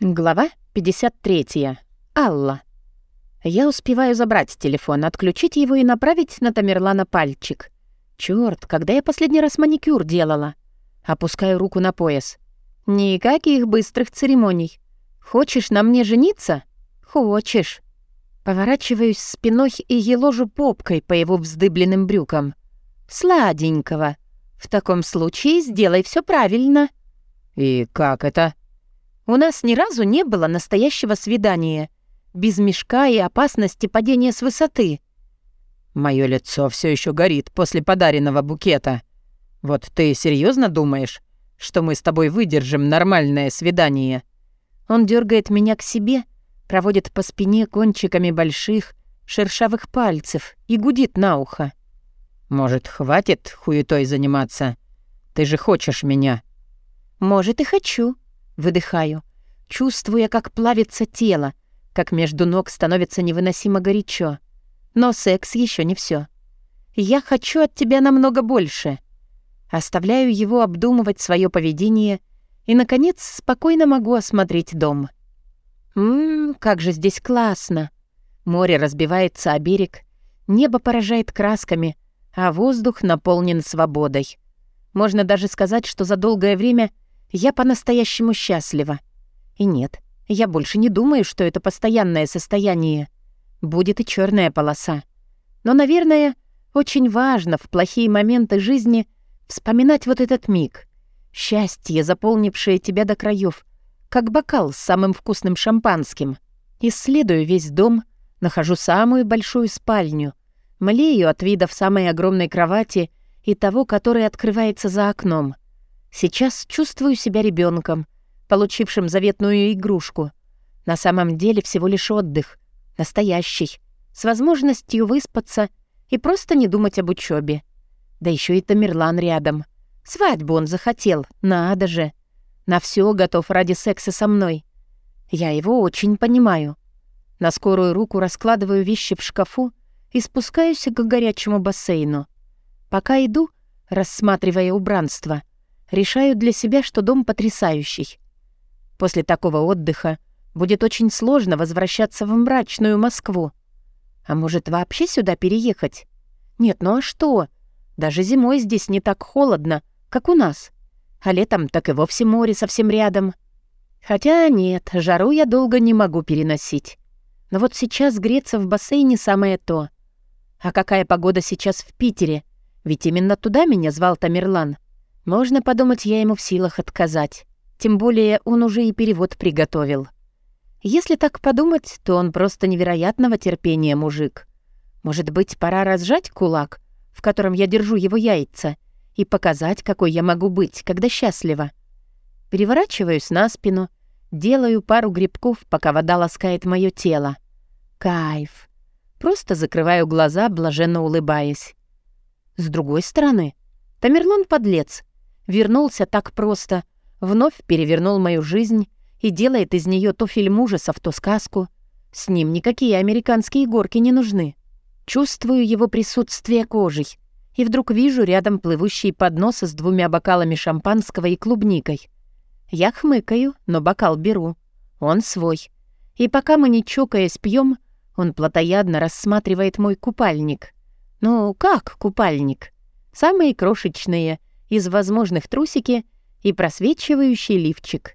Глава 53. Алла. Я успеваю забрать телефон, отключить его и направить на Тамерлана пальчик. Чёрт, когда я последний раз маникюр делала? Опускаю руку на пояс. Никаких быстрых церемоний. Хочешь на мне жениться? Хочешь. Поворачиваюсь спиной и еложу попкой по его вздыбленным брюкам. Сладенького. В таком случае сделай все правильно. «И как это?» У нас ни разу не было настоящего свидания. Без мешка и опасности падения с высоты. Мое лицо все еще горит после подаренного букета. Вот ты серьезно думаешь, что мы с тобой выдержим нормальное свидание?» Он дергает меня к себе, проводит по спине кончиками больших, шершавых пальцев и гудит на ухо. «Может, хватит хуетой заниматься? Ты же хочешь меня?» «Может, и хочу», Выдыхаю, чувствуя, как плавится тело, как между ног становится невыносимо горячо. Но секс еще не все. Я хочу от тебя намного больше. Оставляю его обдумывать свое поведение и, наконец, спокойно могу осмотреть дом. Ммм, как же здесь классно. Море разбивается о берег, небо поражает красками, а воздух наполнен свободой. Можно даже сказать, что за долгое время — я по-настоящему счастлива. И нет, я больше не думаю, что это постоянное состояние. Будет и черная полоса. Но, наверное, очень важно в плохие моменты жизни вспоминать вот этот миг. Счастье, заполнившее тебя до краев, как бокал с самым вкусным шампанским. Исследую весь дом, нахожу самую большую спальню, млею от вида в самой огромной кровати и того, который открывается за окном — Сейчас чувствую себя ребенком, получившим заветную игрушку. На самом деле всего лишь отдых, настоящий, с возможностью выспаться и просто не думать об учебе. Да еще и Тамерлан рядом. Свадьбу он захотел, надо же. На все готов ради секса со мной. Я его очень понимаю. На скорую руку раскладываю вещи в шкафу и спускаюсь к горячему бассейну. Пока иду, рассматривая убранство, решаю для себя, что дом потрясающий. После такого отдыха будет очень сложно возвращаться в мрачную Москву. А может, вообще сюда переехать? Нет, ну а что? Даже зимой здесь не так холодно, как у нас. А летом так и вовсе море совсем рядом. Хотя нет, жару я долго не могу переносить. Но вот сейчас греться в бассейне самое то. А какая погода сейчас в Питере? Ведь именно туда меня звал Тамерлан. Можно подумать, я ему в силах отказать. Тем более он уже и перевод приготовил. Если так подумать, то он просто невероятного терпения мужик. Может быть, пора разжать кулак, в котором я держу его яйца, и показать, какой я могу быть, когда счастлива. Переворачиваюсь на спину, делаю пару грибков, пока вода ласкает мое тело. Кайф. Просто закрываю глаза, блаженно улыбаясь. С другой стороны, Тамерлан подлец — Вернулся так просто, вновь перевернул мою жизнь и делает из нее то фильм ужасов, то сказку. С ним никакие американские горки не нужны. Чувствую его присутствие кожей, и вдруг вижу рядом плывущий поднос с двумя бокалами шампанского и клубникой. Я хмыкаю, но бокал беру. Он свой. И пока мы не чокаясь пьем, он плотоядно рассматривает мой купальник. Ну, как купальник? Самые крошечные — из возможных трусики и просвечивающий лифчик.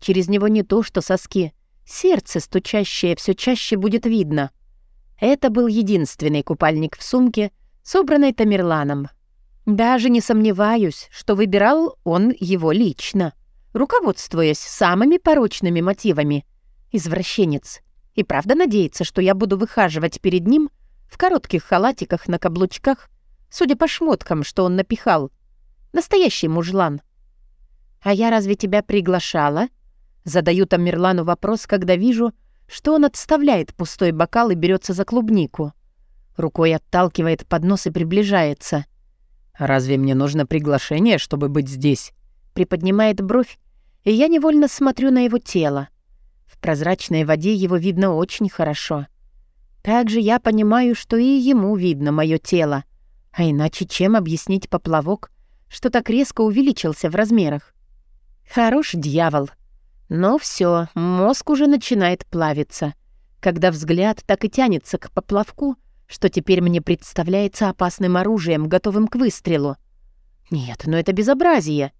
Через него не то что соски, сердце, стучащее, все чаще будет видно. Это был единственный купальник в сумке, собранный Тамерланом. Даже не сомневаюсь, что выбирал он его лично, руководствуясь самыми порочными мотивами. Извращенец. И правда надеется, что я буду выхаживать перед ним в коротких халатиках на каблучках, судя по шмоткам, что он напихал — Настоящий мужлан. «А я разве тебя приглашала?» Задаю Тамерлану вопрос, когда вижу, что он отставляет пустой бокал и берется за клубнику. Рукой отталкивает поднос и приближается. «Разве мне нужно приглашение, чтобы быть здесь?» Приподнимает бровь, и я невольно смотрю на его тело. В прозрачной воде его видно очень хорошо. Также я понимаю, что и ему видно мое тело. А иначе чем объяснить поплавок, что так резко увеличился в размерах. Хорош дьявол. Но все, мозг уже начинает плавиться, когда взгляд так и тянется к поплавку, что теперь мне представляется опасным оружием, готовым к выстрелу. Нет, ну это безобразие.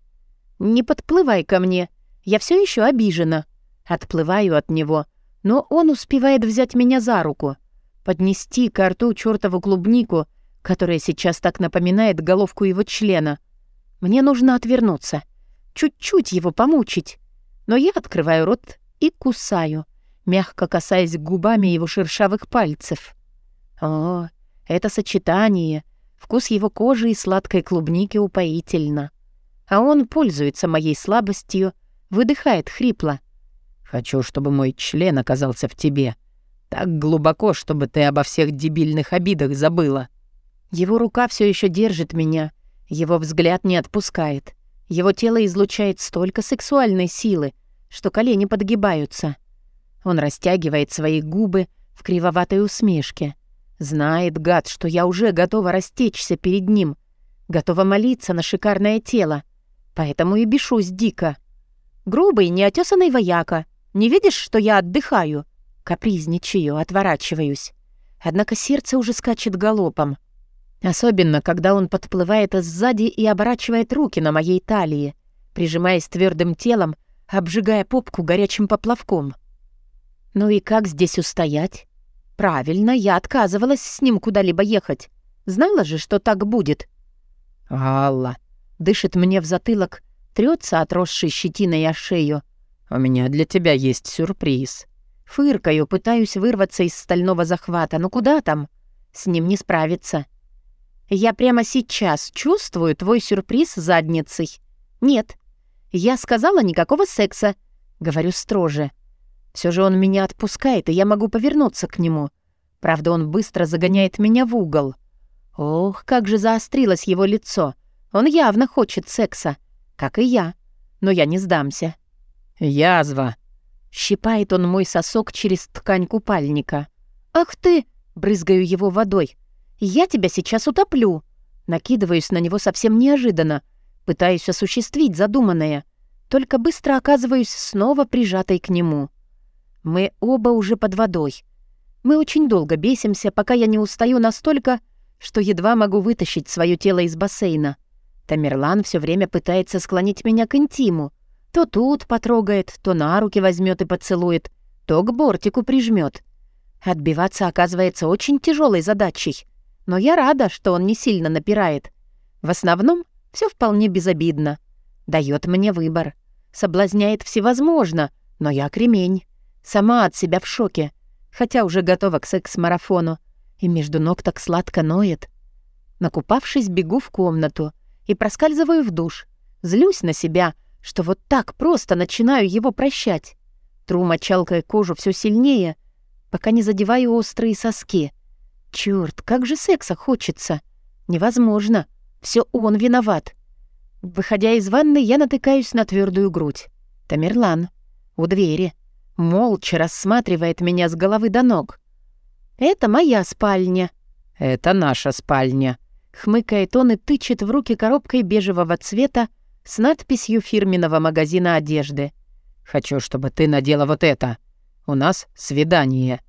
Не подплывай ко мне, я все еще обижена. Отплываю от него, но он успевает взять меня за руку, поднести к рту чертову клубнику, которая сейчас так напоминает головку его члена. Мне нужно отвернуться, чуть-чуть его помучить. Но я открываю рот и кусаю, мягко касаясь губами его шершавых пальцев. О, это сочетание. Вкус его кожи и сладкой клубники упоительно. А он пользуется моей слабостью, выдыхает хрипло. «Хочу, чтобы мой член оказался в тебе. Так глубоко, чтобы ты обо всех дебильных обидах забыла». Его рука все еще держит меня, его взгляд не отпускает. Его тело излучает столько сексуальной силы, что колени подгибаются. Он растягивает свои губы в кривоватой усмешке. Знает, гад, что я уже готова растечься перед ним, готова молиться на шикарное тело. Поэтому и бешусь дико. Грубый, неотесанный вояка. Не видишь, что я отдыхаю? Капризничаю, отворачиваюсь. Однако сердце уже скачет галопом. Особенно, когда он подплывает сзади и оборачивает руки на моей талии, прижимаясь твердым телом, обжигая попку горячим поплавком. Ну и как здесь устоять? Правильно, я отказывалась с ним куда-либо ехать. Знала же, что так будет. «Алла!» — дышит мне в затылок, трется отросшей щетиной о шею. «У меня для тебя есть сюрприз». Фыркаю, пытаюсь вырваться из стального захвата. Ну куда там? С ним не справиться. Я прямо сейчас чувствую твой сюрприз задницей. Нет. Я сказала никакого секса. Говорю строже. Все же он меня отпускает, и я могу повернуться к нему. Правда, он быстро загоняет меня в угол. Ох, как же заострилось его лицо. Он явно хочет секса, как и я. Но я не сдамся. «Язва!» Щипает он мой сосок через ткань купальника. «Ах ты!» — брызгаю его водой. «Я тебя сейчас утоплю!» Накидываюсь на него совсем неожиданно, пытаюсь осуществить задуманное, только быстро оказываюсь снова прижатой к нему. Мы оба уже под водой. Мы очень долго бесимся, пока я не устаю настолько, что едва могу вытащить свое тело из бассейна. Тамерлан все время пытается склонить меня к интиму. То тут потрогает, то на руки возьмет и поцелует, то к бортику прижмет. Отбиваться оказывается очень тяжелой задачей. Но я рада, что он не сильно напирает. В основном все вполне безобидно. Дает мне выбор. Соблазняет всевозможно, но я кремень. Сама от себя в шоке, хотя уже готова к секс-марафону. И между ног так сладко ноет. Накупавшись, бегу в комнату и проскальзываю в душ. Злюсь на себя, что вот так просто начинаю его прощать. Тру мочалкой кожу все сильнее, пока не задеваю острые соски — Чёрт, как же секса хочется. Невозможно. Все он виноват. Выходя из ванны, я натыкаюсь на твердую грудь. Тамерлан. У двери. Молча рассматривает меня с головы до ног. «Это моя спальня». «Это наша спальня», — хмыкает он и тычет в руки коробкой бежевого цвета с надписью фирменного магазина одежды. «Хочу, чтобы ты надела вот это. У нас свидание».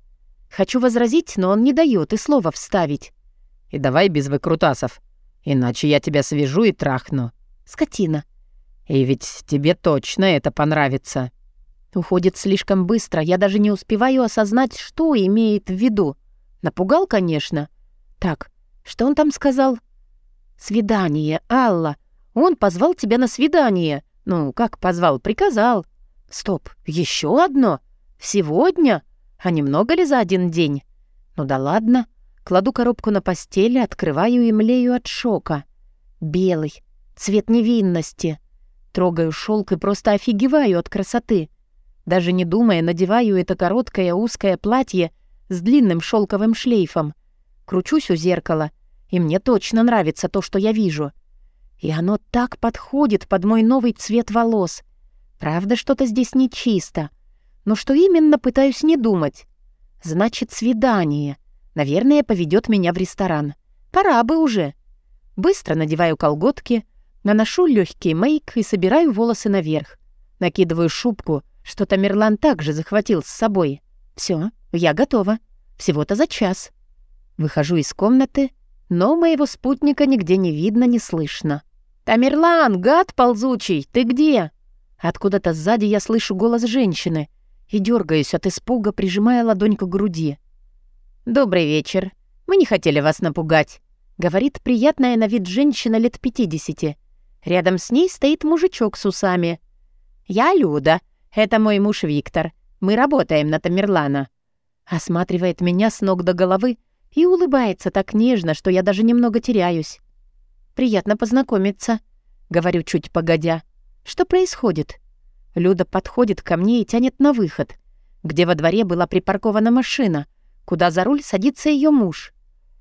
Хочу возразить, но он не дает и слова вставить. И давай без выкрутасов, иначе я тебя свяжу и трахну. Скотина. И ведь тебе точно это понравится. Уходит слишком быстро, я даже не успеваю осознать, что имеет в виду. Напугал, конечно. Так, что он там сказал? «Свидание, Алла. Он позвал тебя на свидание. Ну, как позвал? Приказал. Стоп, еще одно? Сегодня?» А немного ли за один день? Ну да ладно. Кладу коробку на постель, открываю и млею от шока. Белый. Цвет невинности. Трогаю шелк и просто офигеваю от красоты. Даже не думая, надеваю это короткое узкое платье с длинным шелковым шлейфом. Кручусь у зеркала, и мне точно нравится то, что я вижу. И оно так подходит под мой новый цвет волос. Правда, что-то здесь нечисто. Но что именно, пытаюсь не думать. Значит, свидание. Наверное, поведет меня в ресторан. Пора бы уже. Быстро надеваю колготки, наношу легкий мейк и собираю волосы наверх. Накидываю шубку, что Тамерлан также захватил с собой. Все, я готова. Всего-то за час. Выхожу из комнаты, но моего спутника нигде не видно, не слышно. «Тамерлан, гад ползучий, ты где?» Откуда-то сзади я слышу голос женщины и дергаюсь от испуга, прижимая ладонь к груди. «Добрый вечер. Мы не хотели вас напугать», — говорит приятная на вид женщина лет пятидесяти. Рядом с ней стоит мужичок с усами. «Я Люда. Это мой муж Виктор. Мы работаем на Тамерлана». Осматривает меня с ног до головы и улыбается так нежно, что я даже немного теряюсь. «Приятно познакомиться», — говорю чуть погодя. «Что происходит?» Люда подходит ко мне и тянет на выход, где во дворе была припаркована машина, куда за руль садится ее муж.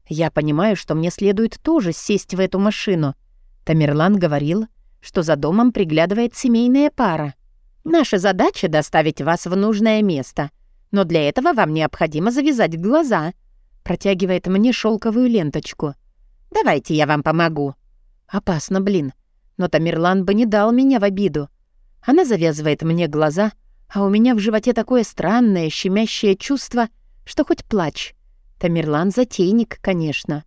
Я понимаю, что мне следует тоже сесть в эту машину. Тамерлан говорил, что за домом приглядывает семейная пара. Наша задача — доставить вас в нужное место, но для этого вам необходимо завязать глаза. Протягивает мне шелковую ленточку. Давайте я вам помогу. Опасно, блин. Но Тамерлан бы не дал меня в обиду. Она завязывает мне глаза, а у меня в животе такое странное, щемящее чувство, что хоть плачь. Тамерлан затейник, конечно.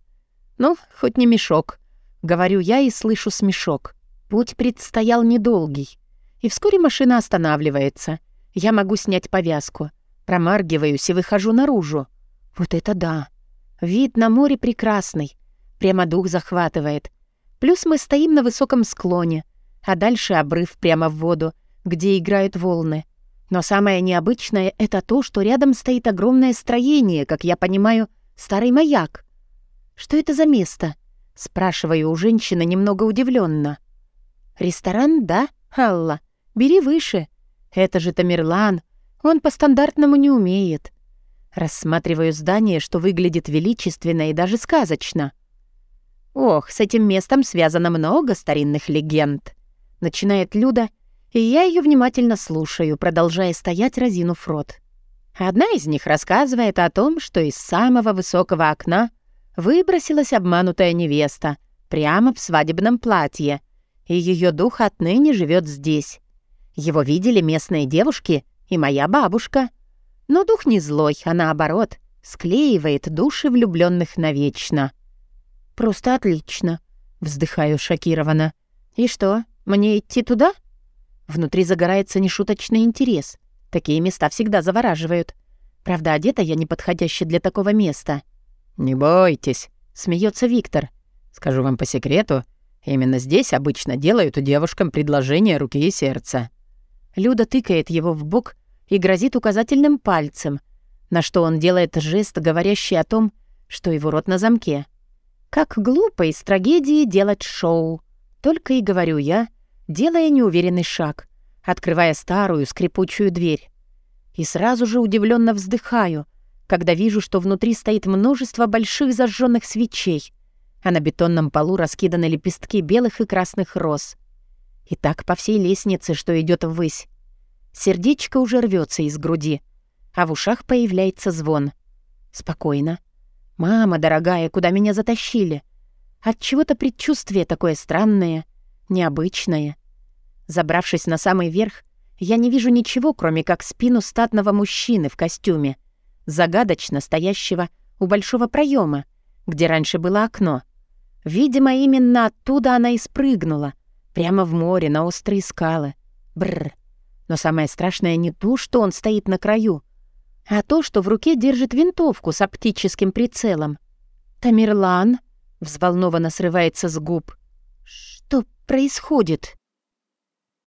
Ну, хоть не мешок. Говорю я и слышу смешок. Путь предстоял недолгий. И вскоре машина останавливается. Я могу снять повязку. Промаргиваюсь и выхожу наружу. Вот это да! Вид на море прекрасный. Прямо дух захватывает. Плюс мы стоим на высоком склоне, а дальше обрыв прямо в воду, где играют волны. Но самое необычное — это то, что рядом стоит огромное строение, как я понимаю, старый маяк. «Что это за место?» — спрашиваю у женщины немного удивленно. «Ресторан, да, Алла? Бери выше. Это же Тамерлан. Он по-стандартному не умеет». Рассматриваю здание, что выглядит величественно и даже сказочно. Ох, с этим местом связано много старинных легенд. Начинает Люда, и я ее внимательно слушаю, продолжая стоять, разинув рот. Одна из них рассказывает о том, что из самого высокого окна выбросилась обманутая невеста прямо в свадебном платье, и ее дух отныне живет здесь. Его видели местные девушки и моя бабушка. Но дух не злой, а наоборот, склеивает души влюбленных навечно. «Просто отлично», — вздыхаю шокированно. «И что, мне идти туда?» Внутри загорается нешуточный интерес. Такие места всегда завораживают. Правда, одета я неподходяще для такого места. «Не бойтесь», — смеется Виктор. «Скажу вам по секрету, именно здесь обычно делают девушкам предложение руки и сердца». Люда тыкает его в бок и грозит указательным пальцем, на что он делает жест, говорящий о том, что его рот на замке. Как глупо из трагедии делать шоу. Только и говорю я, делая неуверенный шаг, открывая старую скрипучую дверь. И сразу же удивленно вздыхаю, когда вижу, что внутри стоит множество больших зажженных свечей, а на бетонном полу раскиданы лепестки белых и красных роз. И так по всей лестнице, что идет ввысь. Сердечко уже рвется из груди, а в ушах появляется звон. Спокойно. «Мама, дорогая, куда меня затащили?» От чего-то предчувствие такое странное, необычное. Забравшись на самый верх, я не вижу ничего, кроме как спину статного мужчины в костюме, загадочно стоящего у большого проема, где раньше было окно. Видимо, именно оттуда она и спрыгнула, прямо в море, на острые скалы. Бррр. Но самое страшное не то, что он стоит на краю, а то, что в руке держит винтовку с оптическим прицелом. «Тамерлан?» — взволнованно срывается с губ. «Что происходит?»